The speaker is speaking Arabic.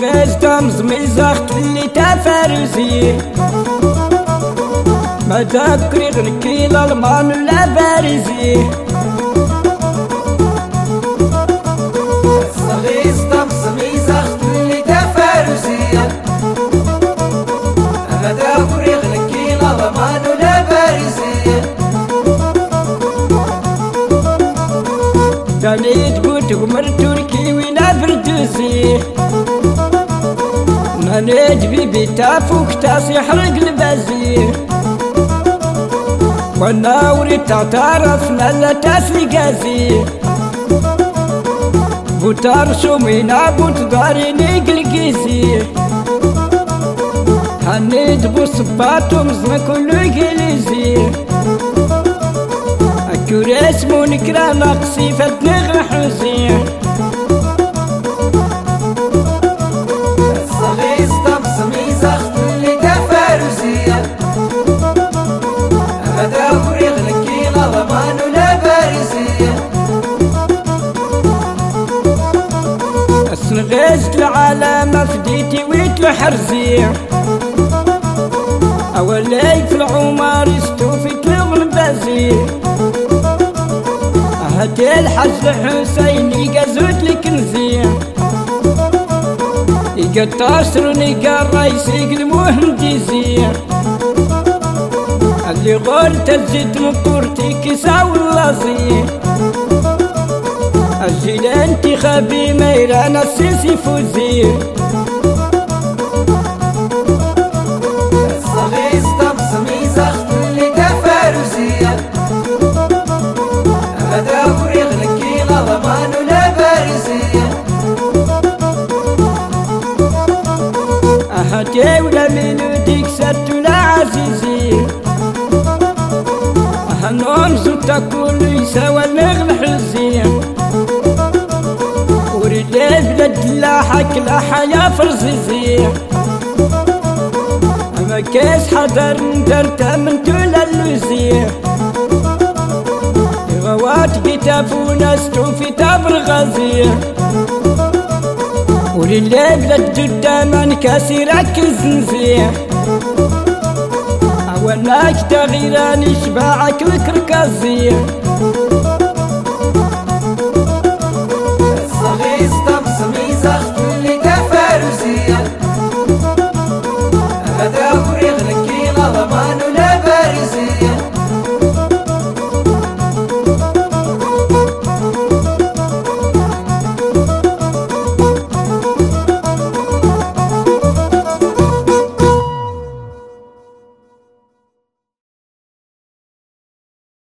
Rest am zmizach, tuli tafaruziye ما تكري غير كيل المان ولا بارزي غيزتم زميزخت اللي تفارسي ما تكري غير كيل المان ولا بارزي تاني تقول تقمر تركي ولا بردوسي نجبي بتافوك تاس يحرق البزير والناوري تعترف لا تاسي قازير بوتار شومينا بوت داري نيقل قيسير هنيد بو صباتو مزنا كلو يقليزير أكوريس مونكرا نقصي فتنغ غيزت العالم فديتي ويت الحرزي أولي في العمر استوفيت الغنبازي هاتي الحج الحسيني قزوت الكنزي يقطاشرني قال رئيسي المهندسي اللي غورت الزيت مقورتي كساو اللازي. أجل انتخابي ميران السيسي فوزي غضمان ولا ميلوديك ست ولا عزيزي أهنون زوتا كل يساوى المغل بلد لا حك لا حياة فرزيزي أما كيس حضر ندرت من تول اللوزي غوات كتاب ستو في تابر غازي وللي بلد قدام كاسي ركز نزيح أولناك تغيران شباعك وكركازيه